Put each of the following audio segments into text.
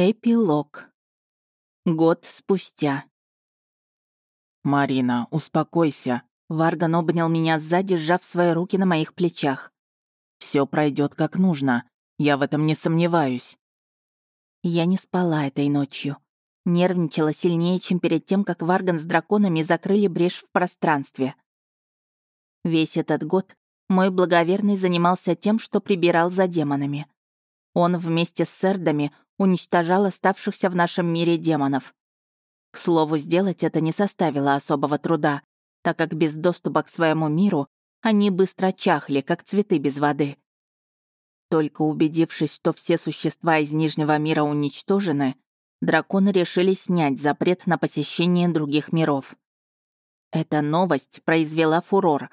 Эпилог. Год спустя. «Марина, успокойся!» Варган обнял меня сзади, сжав свои руки на моих плечах. Все пройдет как нужно. Я в этом не сомневаюсь». Я не спала этой ночью. Нервничала сильнее, чем перед тем, как Варган с драконами закрыли брешь в пространстве. Весь этот год мой благоверный занимался тем, что прибирал за демонами. Он вместе с сердами уничтожал оставшихся в нашем мире демонов. К слову, сделать это не составило особого труда, так как без доступа к своему миру они быстро чахли, как цветы без воды. Только убедившись, что все существа из Нижнего мира уничтожены, драконы решили снять запрет на посещение других миров. Эта новость произвела фурор.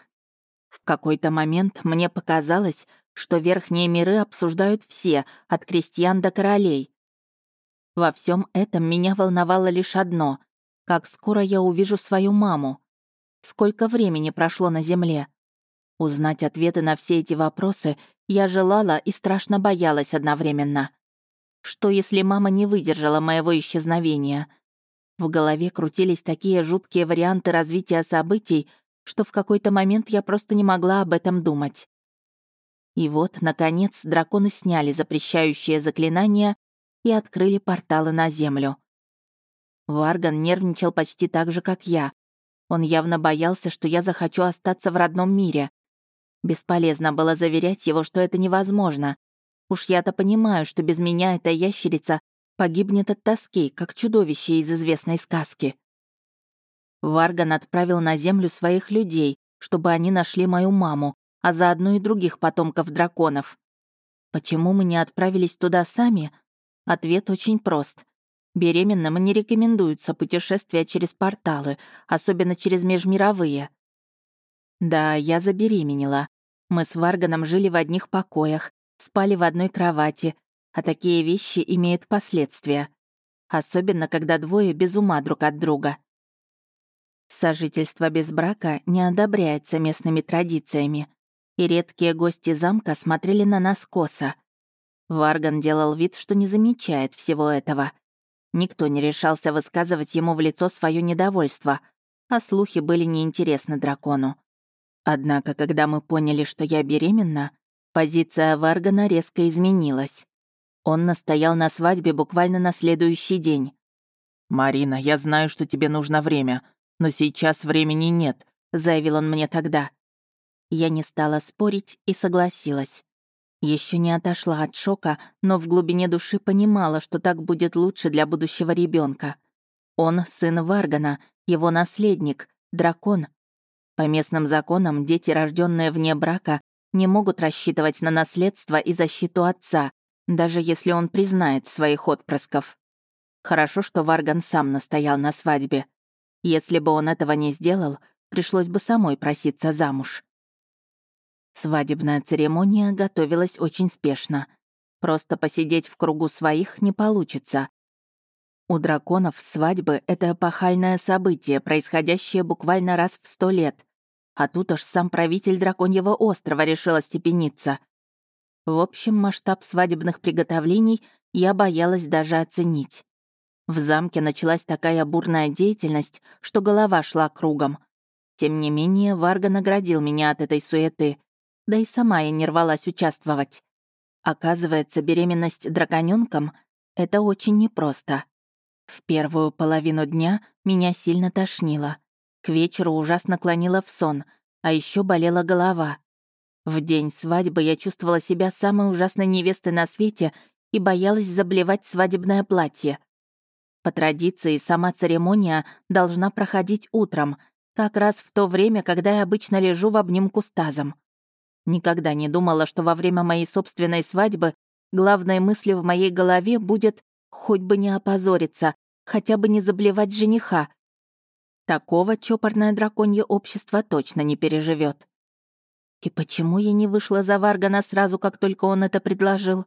В какой-то момент мне показалось, что верхние миры обсуждают все, от крестьян до королей. Во всем этом меня волновало лишь одно — как скоро я увижу свою маму. Сколько времени прошло на Земле? Узнать ответы на все эти вопросы я желала и страшно боялась одновременно. Что, если мама не выдержала моего исчезновения? В голове крутились такие жуткие варианты развития событий, что в какой-то момент я просто не могла об этом думать. И вот, наконец, драконы сняли запрещающие заклинания и открыли порталы на Землю. Варган нервничал почти так же, как я. Он явно боялся, что я захочу остаться в родном мире. Бесполезно было заверять его, что это невозможно. Уж я-то понимаю, что без меня эта ящерица погибнет от тоски, как чудовище из известной сказки. Варган отправил на Землю своих людей, чтобы они нашли мою маму, а заодно и других потомков драконов. Почему мы не отправились туда сами? Ответ очень прост. Беременным не рекомендуются путешествия через порталы, особенно через межмировые. Да, я забеременела. Мы с Варганом жили в одних покоях, спали в одной кровати, а такие вещи имеют последствия. Особенно, когда двое без ума друг от друга. Сожительство без брака не одобряется местными традициями, и редкие гости замка смотрели на нас косо. Варган делал вид, что не замечает всего этого. Никто не решался высказывать ему в лицо свое недовольство, а слухи были неинтересны дракону. Однако, когда мы поняли, что я беременна, позиция Варгана резко изменилась. Он настоял на свадьбе буквально на следующий день. «Марина, я знаю, что тебе нужно время, но сейчас времени нет», — заявил он мне тогда. Я не стала спорить и согласилась. Еще не отошла от шока, но в глубине души понимала, что так будет лучше для будущего ребенка. Он — сын Варгана, его наследник, дракон. По местным законам дети, рожденные вне брака, не могут рассчитывать на наследство и защиту отца, даже если он признает своих отпрысков. Хорошо, что Варган сам настоял на свадьбе. Если бы он этого не сделал, пришлось бы самой проситься замуж. Свадебная церемония готовилась очень спешно. Просто посидеть в кругу своих не получится. У драконов свадьбы — это эпохальное событие, происходящее буквально раз в сто лет. А тут аж сам правитель драконьего острова решил остепениться. В общем, масштаб свадебных приготовлений я боялась даже оценить. В замке началась такая бурная деятельность, что голова шла кругом. Тем не менее, Варга наградил меня от этой суеты да и сама я не рвалась участвовать. Оказывается, беременность драконёнком — это очень непросто. В первую половину дня меня сильно тошнило. К вечеру ужасно клонила в сон, а еще болела голова. В день свадьбы я чувствовала себя самой ужасной невестой на свете и боялась заблевать свадебное платье. По традиции, сама церемония должна проходить утром, как раз в то время, когда я обычно лежу в обнимку с тазом. Никогда не думала, что во время моей собственной свадьбы главной мыслью в моей голове будет хоть бы не опозориться, хотя бы не заблевать жениха. Такого чопорное драконье общество точно не переживет. И почему я не вышла за Варгана сразу, как только он это предложил?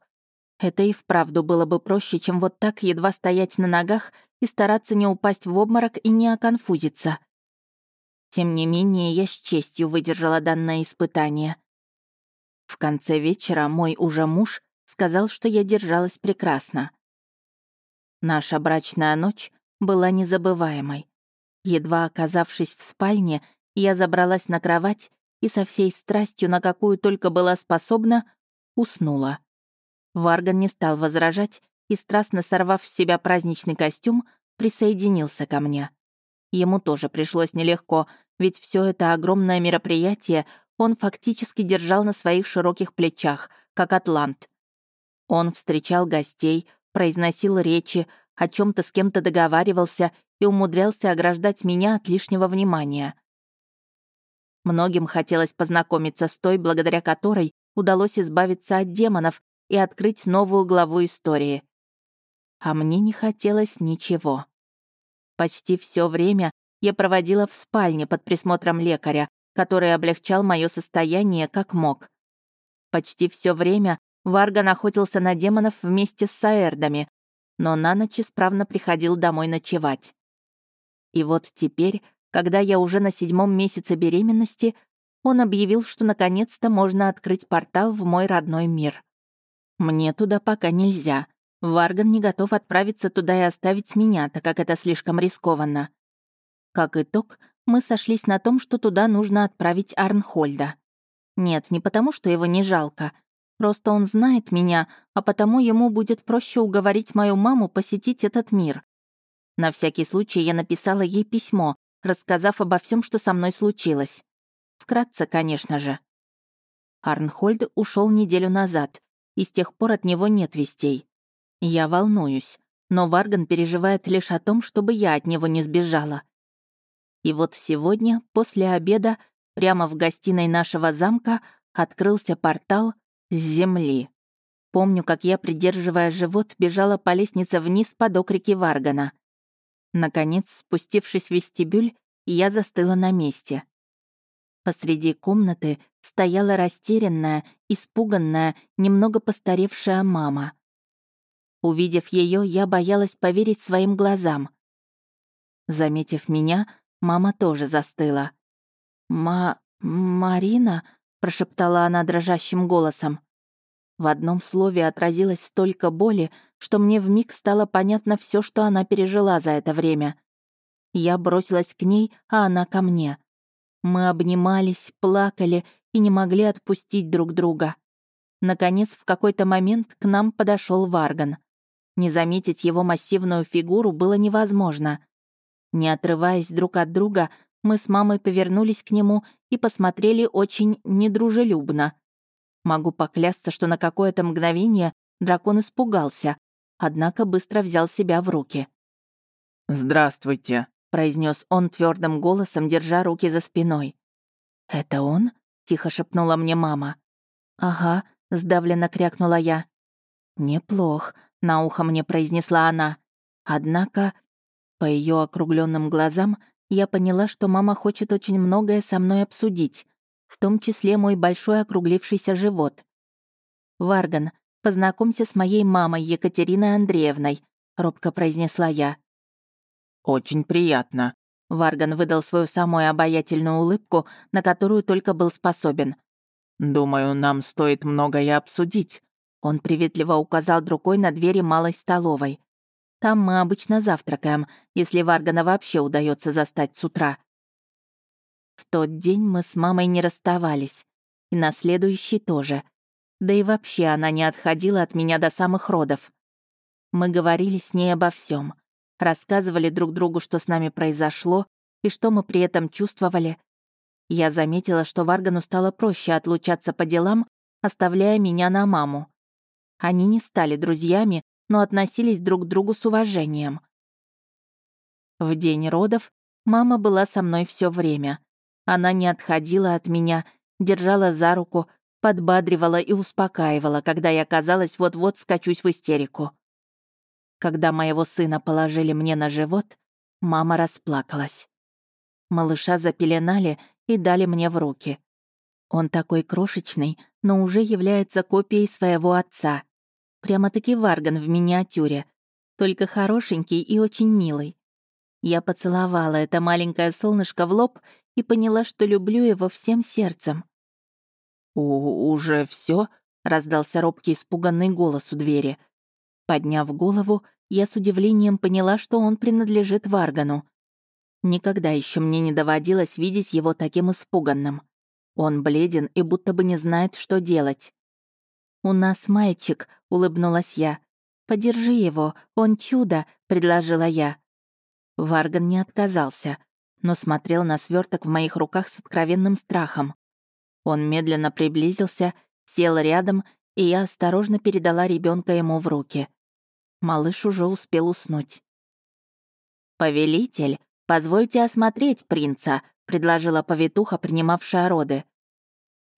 Это и вправду было бы проще, чем вот так едва стоять на ногах и стараться не упасть в обморок и не оконфузиться. Тем не менее, я с честью выдержала данное испытание. В конце вечера мой уже муж сказал, что я держалась прекрасно. Наша брачная ночь была незабываемой. Едва оказавшись в спальне, я забралась на кровать и со всей страстью, на какую только была способна, уснула. Варган не стал возражать и, страстно сорвав с себя праздничный костюм, присоединился ко мне. Ему тоже пришлось нелегко, ведь все это огромное мероприятие он фактически держал на своих широких плечах, как атлант. Он встречал гостей, произносил речи, о чем то с кем-то договаривался и умудрялся ограждать меня от лишнего внимания. Многим хотелось познакомиться с той, благодаря которой удалось избавиться от демонов и открыть новую главу истории. А мне не хотелось ничего. Почти все время я проводила в спальне под присмотром лекаря, который облегчал мое состояние как мог. Почти все время Варга находился на демонов вместе с Саэрдами, но на ночь исправно приходил домой ночевать. И вот теперь, когда я уже на седьмом месяце беременности, он объявил, что наконец-то можно открыть портал в мой родной мир. Мне туда пока нельзя. Варган не готов отправиться туда и оставить меня, так как это слишком рискованно. Как итог, мы сошлись на том, что туда нужно отправить Арнхольда. Нет, не потому, что его не жалко. Просто он знает меня, а потому ему будет проще уговорить мою маму посетить этот мир. На всякий случай я написала ей письмо, рассказав обо всем, что со мной случилось. Вкратце, конечно же. Арнхольд ушел неделю назад, и с тех пор от него нет вестей. Я волнуюсь, но Варган переживает лишь о том, чтобы я от него не сбежала. И вот сегодня, после обеда, прямо в гостиной нашего замка открылся портал с земли. Помню, как я, придерживая живот, бежала по лестнице вниз под окрики Варгана. Наконец, спустившись в вестибюль, я застыла на месте. Посреди комнаты стояла растерянная, испуганная, немного постаревшая мама. Увидев ее, я боялась поверить своим глазам. Заметив меня, мама тоже застыла. «Ма... Марина?» — прошептала она дрожащим голосом. В одном слове отразилось столько боли, что мне вмиг стало понятно все, что она пережила за это время. Я бросилась к ней, а она ко мне. Мы обнимались, плакали и не могли отпустить друг друга. Наконец, в какой-то момент к нам подошел Варган. Не заметить его массивную фигуру было невозможно. Не отрываясь друг от друга, мы с мамой повернулись к нему и посмотрели очень недружелюбно. Могу поклясться, что на какое-то мгновение дракон испугался, однако быстро взял себя в руки. «Здравствуйте», — произнес он твердым голосом, держа руки за спиной. «Это он?» — тихо шепнула мне мама. «Ага», — сдавленно крякнула я. «Неплох», — на ухо мне произнесла она. Однако, по ее округленным глазам, я поняла, что мама хочет очень многое со мной обсудить, в том числе мой большой округлившийся живот. «Варган, познакомься с моей мамой Екатериной Андреевной», — робко произнесла я. «Очень приятно», — Варган выдал свою самую обаятельную улыбку, на которую только был способен. «Думаю, нам стоит многое обсудить», он приветливо указал рукой на двери малой столовой. Там мы обычно завтракаем, если Варгана вообще удается застать с утра. В тот день мы с мамой не расставались. И на следующий тоже. Да и вообще она не отходила от меня до самых родов. Мы говорили с ней обо всем, рассказывали друг другу, что с нами произошло и что мы при этом чувствовали. Я заметила, что Варгану стало проще отлучаться по делам, оставляя меня на маму. Они не стали друзьями, но относились друг к другу с уважением. В день родов мама была со мной все время. Она не отходила от меня, держала за руку, подбадривала и успокаивала, когда я казалось вот-вот скачусь в истерику. Когда моего сына положили мне на живот, мама расплакалась. Малыша запеленали и дали мне в руки. Он такой крошечный, но уже является копией своего отца. Прямо-таки Варган в миниатюре. Только хорошенький и очень милый. Я поцеловала это маленькое солнышко в лоб и поняла, что люблю его всем сердцем. «У уже все? раздался робкий испуганный голос у двери. Подняв голову, я с удивлением поняла, что он принадлежит Варгану. Никогда еще мне не доводилось видеть его таким испуганным. Он бледен и будто бы не знает, что делать. «У нас мальчик», — улыбнулась я. «Подержи его, он чудо», — предложила я. Варган не отказался, но смотрел на сверток в моих руках с откровенным страхом. Он медленно приблизился, сел рядом, и я осторожно передала ребенка ему в руки. Малыш уже успел уснуть. «Повелитель, позвольте осмотреть принца», — предложила повитуха, принимавшая роды.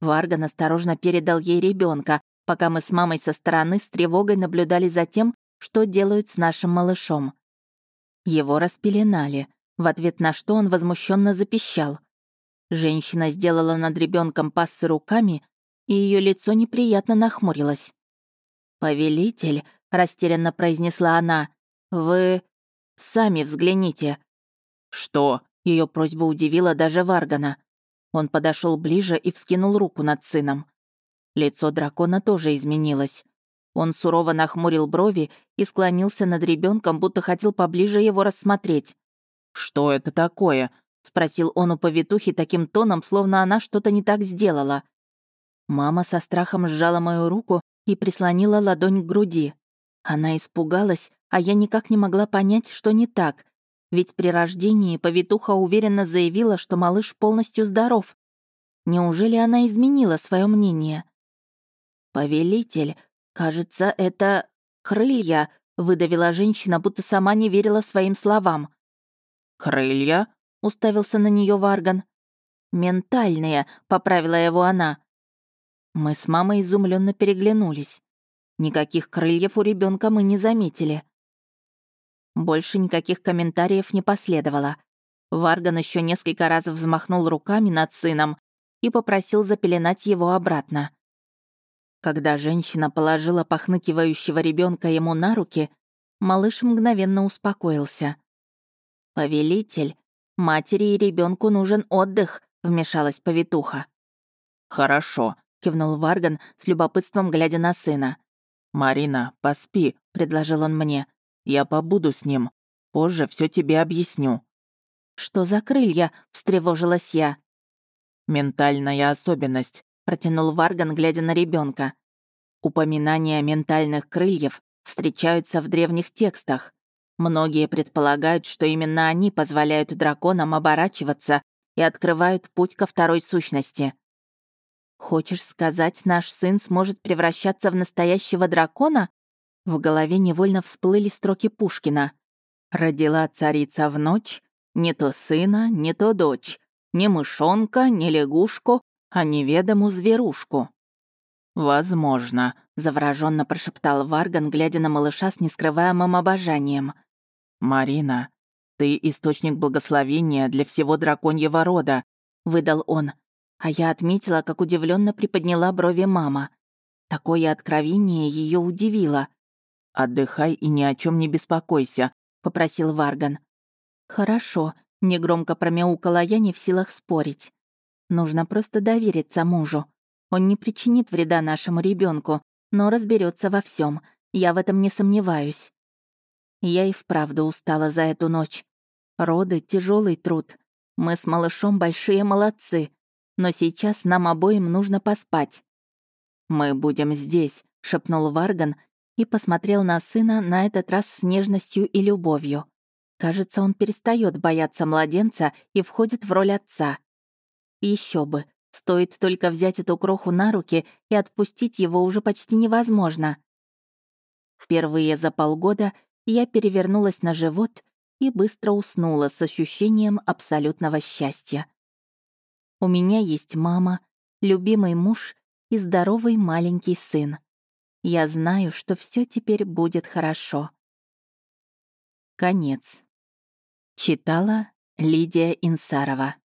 Варган осторожно передал ей ребенка, пока мы с мамой со стороны с тревогой наблюдали за тем, что делают с нашим малышом. Его распеленали, в ответ на что он возмущенно запищал. Женщина сделала над ребенком пассы руками, и ее лицо неприятно нахмурилось. «Повелитель», — растерянно произнесла она. «Вы... сами взгляните». «Что?» — ее просьба удивила даже Варгана. Он подошел ближе и вскинул руку над сыном. Лицо дракона тоже изменилось. Он сурово нахмурил брови и склонился над ребенком, будто хотел поближе его рассмотреть. «Что это такое?» — спросил он у повитухи таким тоном, словно она что-то не так сделала. Мама со страхом сжала мою руку и прислонила ладонь к груди. Она испугалась, а я никак не могла понять, что не так. Ведь при рождении повитуха уверенно заявила, что малыш полностью здоров. Неужели она изменила свое мнение? «Повелитель, кажется, это крылья», — выдавила женщина, будто сама не верила своим словам. «Крылья?» — уставился на нее Варган. «Ментальные», — поправила его она. Мы с мамой изумленно переглянулись. Никаких крыльев у ребенка мы не заметили. Больше никаких комментариев не последовало. Варган еще несколько раз взмахнул руками над сыном и попросил запеленать его обратно. Когда женщина положила похныкивающего ребенка ему на руки, малыш мгновенно успокоился. «Повелитель, матери и ребенку нужен отдых», — вмешалась повитуха. «Хорошо», — кивнул Варган с любопытством, глядя на сына. «Марина, поспи», — предложил он мне. «Я побуду с ним. Позже все тебе объясню». «Что за крылья?» — встревожилась я. «Ментальная особенность», — протянул Варган, глядя на ребенка. Упоминания ментальных крыльев встречаются в древних текстах. Многие предполагают, что именно они позволяют драконам оборачиваться и открывают путь ко второй сущности. «Хочешь сказать, наш сын сможет превращаться в настоящего дракона?» В голове невольно всплыли строки Пушкина. «Родила царица в ночь, не то сына, не то дочь, не мышонка, не лягушку, а неведому зверушку». «Возможно», — завороженно прошептал Варган, глядя на малыша с нескрываемым обожанием. «Марина, ты источник благословения для всего драконьего рода», — выдал он. А я отметила, как удивленно приподняла брови мама. Такое откровение ее удивило. «Отдыхай и ни о чем не беспокойся», — попросил Варган. «Хорошо», — негромко промяукала я, не в силах спорить. «Нужно просто довериться мужу. Он не причинит вреда нашему ребенку, но разберется во всем. Я в этом не сомневаюсь». Я и вправду устала за эту ночь. Роды — тяжелый труд. Мы с малышом большие молодцы но сейчас нам обоим нужно поспать». «Мы будем здесь», — шепнул Варган и посмотрел на сына на этот раз с нежностью и любовью. Кажется, он перестает бояться младенца и входит в роль отца. Еще бы, стоит только взять эту кроху на руки, и отпустить его уже почти невозможно. Впервые за полгода я перевернулась на живот и быстро уснула с ощущением абсолютного счастья. У меня есть мама, любимый муж и здоровый маленький сын. Я знаю, что все теперь будет хорошо. Конец. Читала Лидия Инсарова.